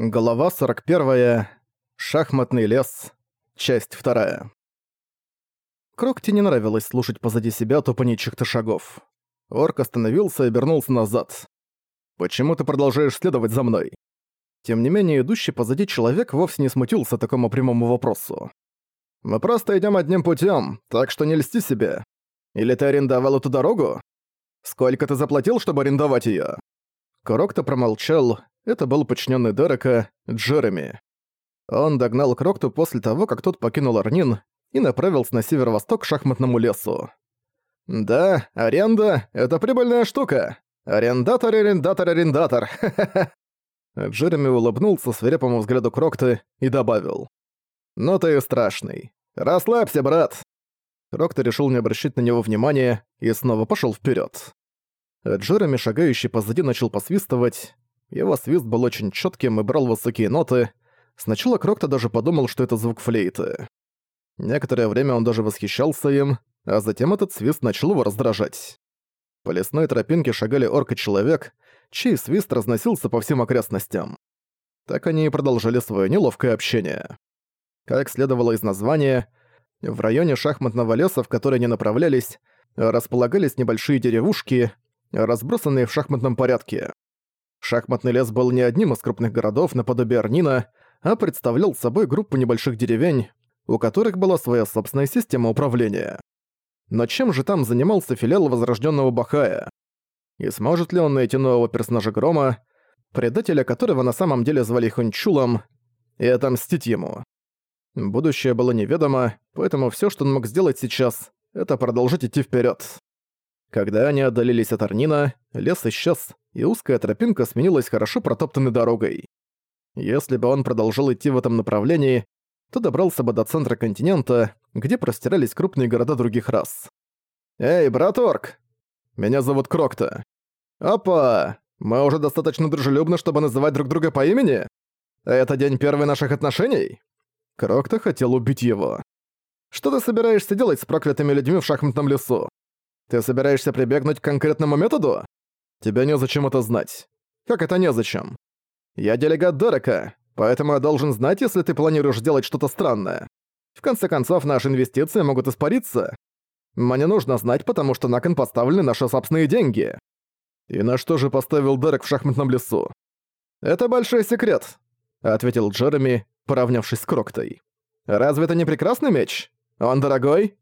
Глава 41. Шахматный лес. Часть 2. Крокте не нравилось слушать позади себя тупанье чьих-то шагов. Орк остановился и обернулся назад. «Почему ты продолжаешь следовать за мной?» Тем не менее, идущий позади человек вовсе не смутился такому прямому вопросу. «Мы просто идем одним путем, так что не льсти себе. Или ты арендовал эту дорогу? Сколько ты заплатил, чтобы арендовать ее? Крокто промолчал, это был подчиненный Дерека, Джереми. Он догнал Крокту после того, как тот покинул Арнин и направился на северо-восток к шахматному лесу. «Да, аренда — это прибыльная штука. Арендатор, арендатор, арендатор. Джереми улыбнулся свирепому взгляду Крокты и добавил. «Ну ты страшный. Расслабься, брат!» Крокта решил не обращать на него внимания и снова пошел вперед. Джереми, шагающий позади, начал посвистывать. Его свист был очень четким и брал высокие ноты. Сначала Крокто даже подумал, что это звук флейты. Некоторое время он даже восхищался им, а затем этот свист начал его раздражать. По лесной тропинке шагали орк и человек, чей свист разносился по всем окрестностям. Так они и продолжили свое неловкое общение. Как следовало из названия, в районе шахматного леса, в который они направлялись, располагались небольшие деревушки, разбросанные в шахматном порядке. Шахматный лес был не одним из крупных городов наподобие Арнина, а представлял собой группу небольших деревень, у которых была своя собственная система управления. Но чем же там занимался филиал Возрожденного Бахая? И сможет ли он найти нового персонажа Грома, предателя которого на самом деле звали Хунчулом, и отомстить ему? Будущее было неведомо, поэтому все, что он мог сделать сейчас, это продолжить идти вперед. Когда они отдалились от Арнина, лес исчез, и узкая тропинка сменилась хорошо протоптанной дорогой. Если бы он продолжал идти в этом направлении, то добрался бы до центра континента, где простирались крупные города других рас. «Эй, брат Орк! Меня зовут Крокта. Опа! Мы уже достаточно дружелюбны, чтобы называть друг друга по имени? Это день первый наших отношений?» Крокта хотел убить его. «Что ты собираешься делать с проклятыми людьми в шахматном лесу? Ты собираешься прибегнуть к конкретному методу? Тебе незачем это знать. Как это незачем? Я делегат Дерека, поэтому я должен знать, если ты планируешь делать что-то странное. В конце концов, наши инвестиции могут испариться. Мне нужно знать, потому что на кон поставлены наши собственные деньги. И на что же поставил Дерек в шахматном лесу? Это большой секрет, ответил Джереми, поравнявшись с Кроктой. Разве это не прекрасный меч? Он дорогой?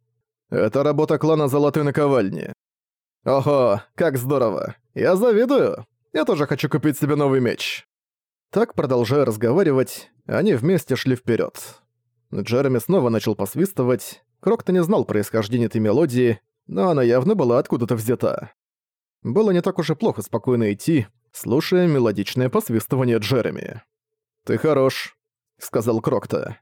Это работа клана Золотой Наковальни. Ого, как здорово. Я завидую. Я тоже хочу купить себе новый меч. Так, продолжая разговаривать, они вместе шли вперед. Джереми снова начал посвистывать. Крокто не знал происхождения этой мелодии, но она явно была откуда-то взята. Было не так уж и плохо спокойно идти, слушая мелодичное посвистывание Джереми. «Ты хорош», — сказал Крокто.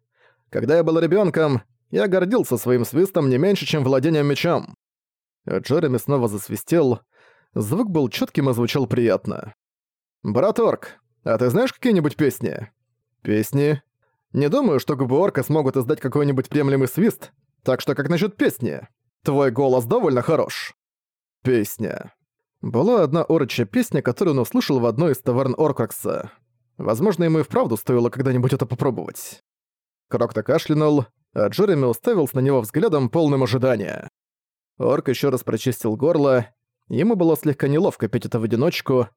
«Когда я был ребенком, я гордился своим свистом не меньше, чем владением мечом. Джереми снова засвистел. Звук был четким и звучал приятно. «Брат Орк, а ты знаешь какие-нибудь песни?» «Песни?» «Не думаю, что губы Орка смогут издать какой-нибудь приемлемый свист, так что как насчет песни? Твой голос довольно хорош». «Песня». Была одна орочья песня, которую он услышал в одной из таверн Оркракса. Возможно, ему и вправду стоило когда-нибудь это попробовать. Крокто кашлянул, а Джереми уставился на него взглядом полным ожидания. Орк еще раз прочистил горло, ему было слегка неловко петь это в одиночку,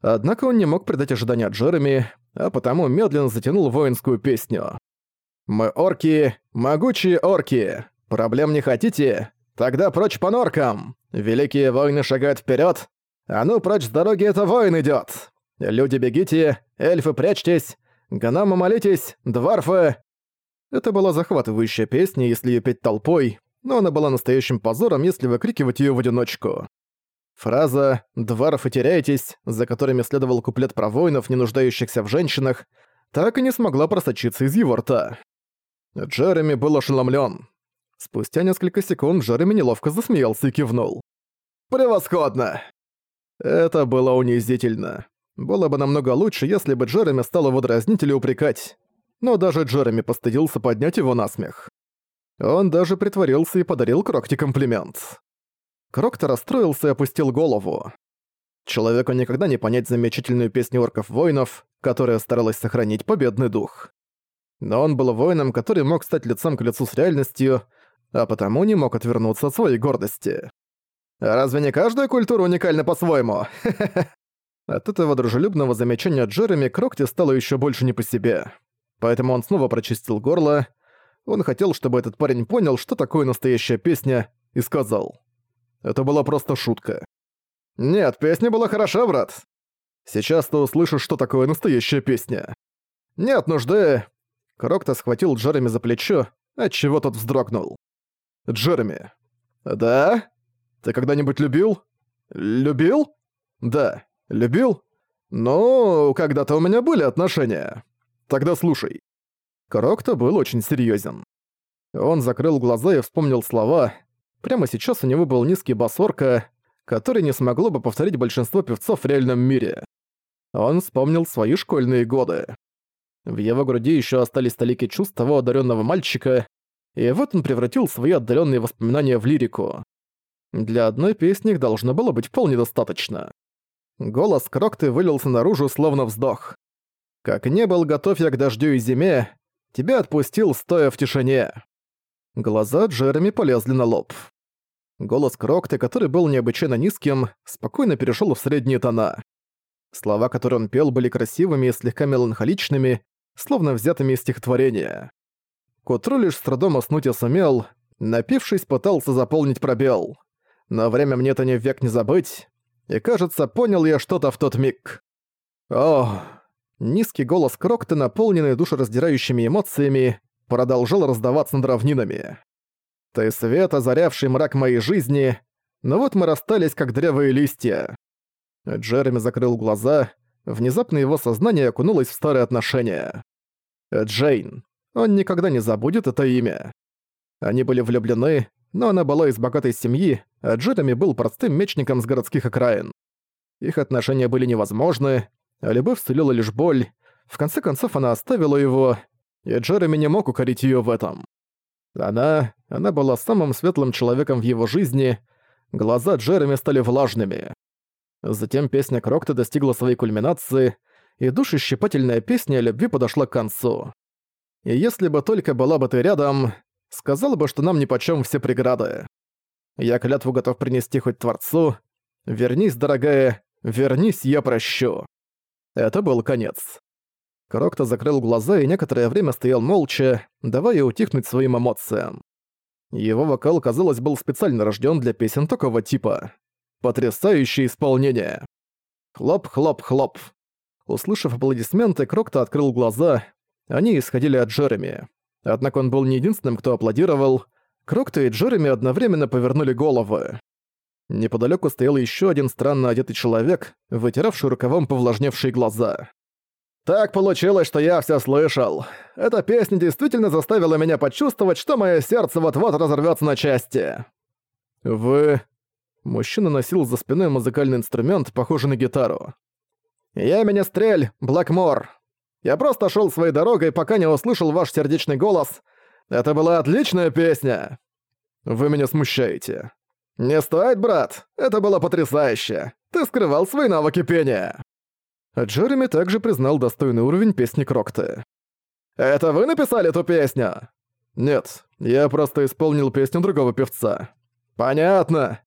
однако он не мог предать ожидания Джереми, а потому медленно затянул воинскую песню. «Мы орки, могучие орки! Проблем не хотите? Тогда прочь по норкам! Великие воины шагают вперед, а ну прочь с дороги это воин идет! Люди бегите, эльфы прячьтесь, гномы молитесь, дварфы, это была захватывающая песня, если её петь толпой, но она была настоящим позором, если выкрикивать её в одиночку. Фраза «дваров и теряетесь», за которыми следовал куплет про воинов, не нуждающихся в женщинах, так и не смогла просочиться из его рта. Джереми был ошеломлен. Спустя несколько секунд Джереми неловко засмеялся и кивнул. «Превосходно!» Это было унизительно. Было бы намного лучше, если бы Джереми стал его дразнить или упрекать но даже Джереми постыдился поднять его на смех. Он даже притворился и подарил Крокте комплимент. Крокто расстроился и опустил голову. Человеку никогда не понять замечательную песню орков-воинов, которая старалась сохранить победный дух. Но он был воином, который мог стать лицом к лицу с реальностью, а потому не мог отвернуться от своей гордости. «Разве не каждая культура уникальна по-своему?» От этого дружелюбного замечания Джереми Крокти стало еще больше не по себе. Поэтому он снова прочистил горло. Он хотел, чтобы этот парень понял, что такое настоящая песня, и сказал. Это была просто шутка. «Нет, песня была хороша, брат. Сейчас ты услышишь, что такое настоящая песня. Нет нужды...» Крокто схватил Джереми за плечо, отчего тот вздрогнул. «Джереми». «Да? Ты когда-нибудь любил?» «Любил?» «Да. Любил?» «Ну, когда-то у меня были отношения. Тогда слушай». Крокто был очень серьезен. Он закрыл глаза и вспомнил слова. Прямо сейчас у него был низкий бас орка, который не смогло бы повторить большинство певцов в реальном мире. Он вспомнил свои школьные годы. В его груди еще остались столики чувств того одаренного мальчика, и вот он превратил свои отдаленные воспоминания в лирику. Для одной песни их должно было быть вполне достаточно. Голос Крокты вылился наружу, словно вздох. «Как не был готов я к дождю и зиме, тебя отпустил, стоя в тишине». Глаза Джереми полезли на лоб. Голос Крокты, который был необычайно низким, спокойно перешел в средние тона. Слова, которые он пел, были красивыми и слегка меланхоличными, словно взятыми из стихотворения. К утру лишь с трудом уснуть я сумел, напившись, пытался заполнить пробел. Но время мне это ни век не забыть, и, кажется, понял я что-то в тот миг. О, низкий голос Крокта, наполненный душераздирающими эмоциями, продолжал раздаваться над равнинами. Ты свет, озарявший мрак моей жизни, но вот мы расстались, как древые листья. Джереми закрыл глаза, внезапно его сознание окунулось в старые отношения. Джейн. Он никогда не забудет это имя. Они были влюблены, но она была из богатой семьи, а Джереми был простым мечником с городских окраин. Их отношения были невозможны, а любовь сулила лишь боль. В конце концов она оставила его, и Джереми не мог укорить её в этом. Она... она была самым светлым человеком в его жизни, глаза Джереми стали влажными. Затем песня Крокта достигла своей кульминации, и душещипательная песня о любви подошла к концу. И если бы только была бы ты рядом, сказала бы, что нам нипочём все преграды. Я клятву готов принести хоть Творцу. Вернись, дорогая, вернись, я прощу. Это был конец. Крокто закрыл глаза и некоторое время стоял молча, давая утихнуть своим эмоциям. Его вокал, казалось, был специально рожден для песен такого типа. Потрясающее исполнение. Хлоп-хлоп-хлоп. Услышав аплодисменты, Крокто открыл глаза. Они исходили от Джереми. Однако он был не единственным, кто аплодировал. Крокто и Джереми одновременно повернули головы. Неподалеку стоял еще один странно одетый человек, вытиравший рукавом повлажневшие глаза. Так получилось, что я все слышал. Эта песня действительно заставила меня почувствовать, что мое сердце вот-вот разорвется на части. Вы... Мужчина носил за спиной музыкальный инструмент, похожий на гитару. «Я меня стрель, Блэкмор. Я просто шел своей дорогой, пока не услышал ваш сердечный голос. Это была отличная песня!» «Вы меня смущаете». «Не стоит, брат. Это было потрясающе. Ты скрывал свои навыки пения». Джереми также признал достойный уровень песни Крокты. «Это вы написали эту песню?» «Нет, я просто исполнил песню другого певца». «Понятно.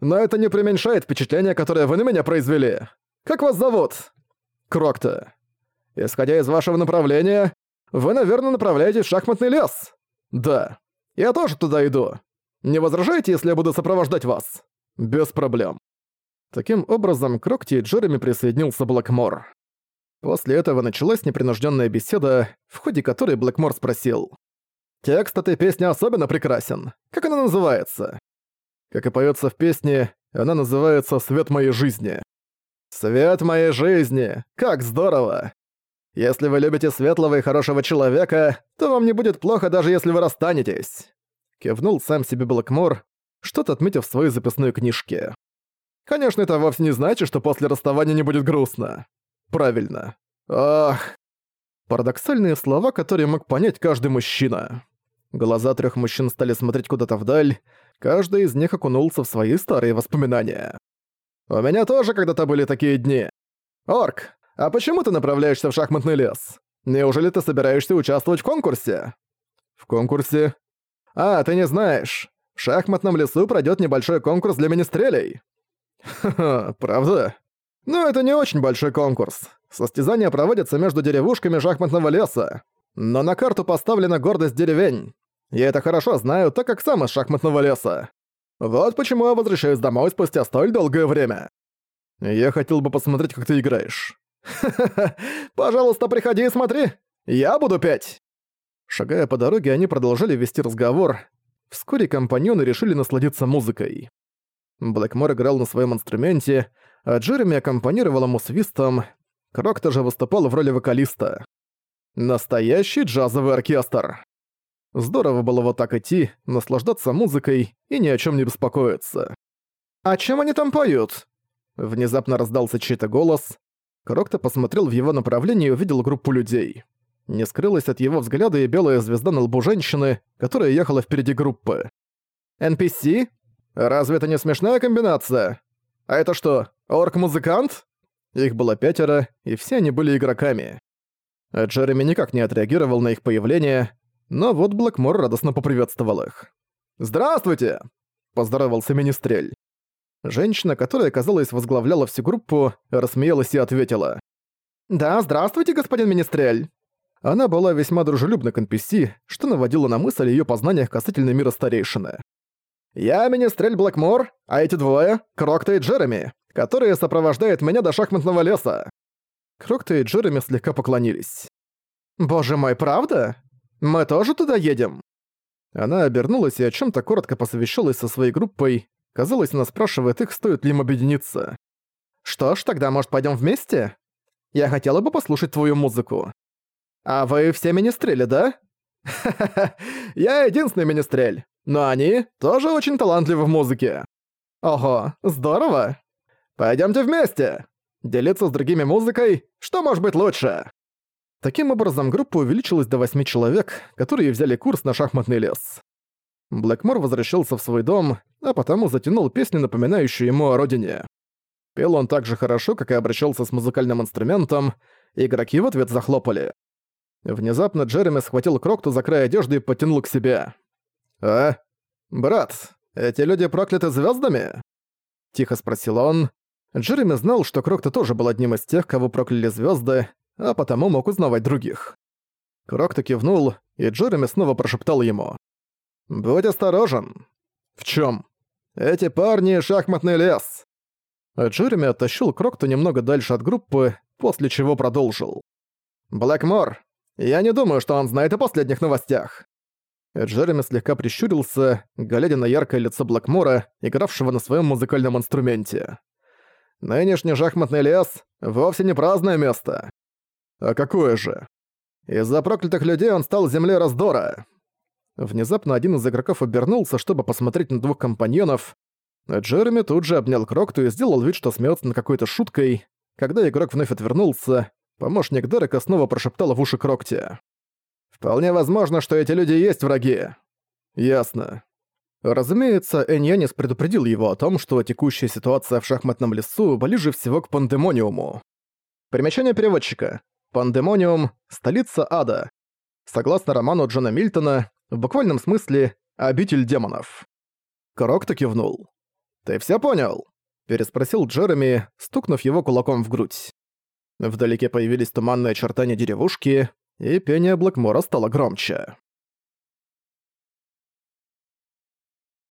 Но это не преуменьшает впечатление, которое вы на меня произвели. Как вас зовут?» «Крокта. Исходя из вашего направления, вы, наверное, направляетесь в шахматный лес?» «Да. Я тоже туда иду. Не возражаете, если я буду сопровождать вас?» «Без проблем». Таким образом, Крокти и Джереми присоединился Блэкмор. После этого началась непринужденная беседа, в ходе которой Блэкмор спросил. «Текст этой песни особенно прекрасен. Как она называется?» Как и поется в песне, она называется «Свет моей жизни». «Свет моей жизни! Как здорово! Если вы любите светлого и хорошего человека, то вам не будет плохо, даже если вы расстанетесь!» Кивнул сам себе Блэкмор, что-то отметив в своей записной книжке. Конечно, это вовсе не значит, что после расставания не будет грустно. Правильно. Ах. Парадоксальные слова, которые мог понять каждый мужчина. Глаза трех мужчин стали смотреть куда-то вдаль, каждый из них окунулся в свои старые воспоминания. У меня тоже когда-то были такие дни. Орк, а почему ты направляешься в шахматный лес? Неужели ты собираешься участвовать в конкурсе? В конкурсе? А, ты не знаешь. В шахматном лесу пройдет небольшой конкурс для министрелей. Ха-ха, правда? Ну, это не очень большой конкурс. Состязания проводятся между деревушками шахматного леса. Но на карту поставлена гордость деревень. Я это хорошо знаю, так как сам из шахматного леса. Вот почему я возвращаюсь домой спустя столь долгое время. Я хотел бы посмотреть, как ты играешь. Ха-ха-ха, пожалуйста, приходи и смотри. Я буду петь. Шагая по дороге, они продолжали вести разговор. Вскоре компаньоны решили насладиться музыкой. Блэкмор играл на своем инструменте, а Джереми аккомпанировал ему свистом. Крок тоже выступал в роли вокалиста. Настоящий джазовый оркестр. Здорово было вот так идти, наслаждаться музыкой и ни о чем не беспокоиться. «А чем они там поют?» Внезапно раздался чей-то голос. Крокто посмотрел в его направление и увидел группу людей. Не скрылась от его взгляда и белая звезда на лбу женщины, которая ехала впереди группы. «NPC? Разве это не смешная комбинация? А это что, орк-музыкант?» Их было пятеро, и все они были игроками. Джереми никак не отреагировал на их появление, но вот Блэкмор радостно поприветствовал их. «Здравствуйте!» – поздоровался Министрель. Женщина, которая, казалось, возглавляла всю группу, рассмеялась и ответила. «Да, здравствуйте, господин Министрель!» Она была весьма дружелюбна к NPC, что наводило на мысль о её познаниях касательно мира старейшины. «Я Министрель Блэкмор, а эти двое — Крокта и Джереми, которые сопровождают меня до шахматного леса». Крокта и Джереми слегка поклонились. «Боже мой, правда? Мы тоже туда едем?» Она обернулась и о чем то коротко посовещалась со своей группой. Казалось, она спрашивает их, стоит ли им объединиться. «Что ж, тогда, может, пойдем вместе? Я хотела бы послушать твою музыку». «А вы все министрели, да?» «Ха-ха-ха, я единственный министрель, но они тоже очень талантливы в музыке». «Ого, здорово! Пойдемте вместе! Делиться с другими музыкой, что может быть лучше?» Таким образом, группа увеличилась до восьми человек, которые взяли курс на шахматный лес. Блэкмор возвращался в свой дом, а потому затянул песню, напоминающую ему о родине. Пел он так же хорошо, как и обращался с музыкальным инструментом, игроки в ответ захлопали. Внезапно Джереми схватил Крокту за край одежды и потянул к себе. «А? Брат, эти люди прокляты звездами? Тихо спросил он. Джереми знал, что Крокта тоже был одним из тех, кого прокляли звезды, а потому мог узнавать других. Крокто кивнул, и Джереми снова прошептал ему. «Будь осторожен». «В чем? «Эти парни — шахматный лес». Джереми оттащил Крокто немного дальше от группы, после чего продолжил. «Блэкмор, я не думаю, что он знает о последних новостях». Джереми слегка прищурился, глядя на яркое лицо Блэкмора, игравшего на своем музыкальном инструменте. «Нынешний шахматный лес — вовсе не праздное место. А какое же? Из-за проклятых людей он стал землей раздора. Внезапно один из игроков обернулся, чтобы посмотреть на двух компаньонов. Джереми тут же обнял Крокту и сделал вид, что смеется над какой-то шуткой. Когда игрок вновь отвернулся, помощник Дерека снова прошептал в уши Крокте. «Вполне возможно, что эти люди есть враги». «Ясно». Разумеется, Эньянис предупредил его о том, что текущая ситуация в шахматном лесу ближе всего к пандемониуму. Примечание переводчика. Пандемониум – столица ада. Согласно роману Джона Мильтона, в буквальном смысле «обитель демонов». Крокто кивнул. «Ты все понял?» – переспросил Джереми, стукнув его кулаком в грудь. Вдалеке появились туманные очертания деревушки, и пение Блэкмора стало громче.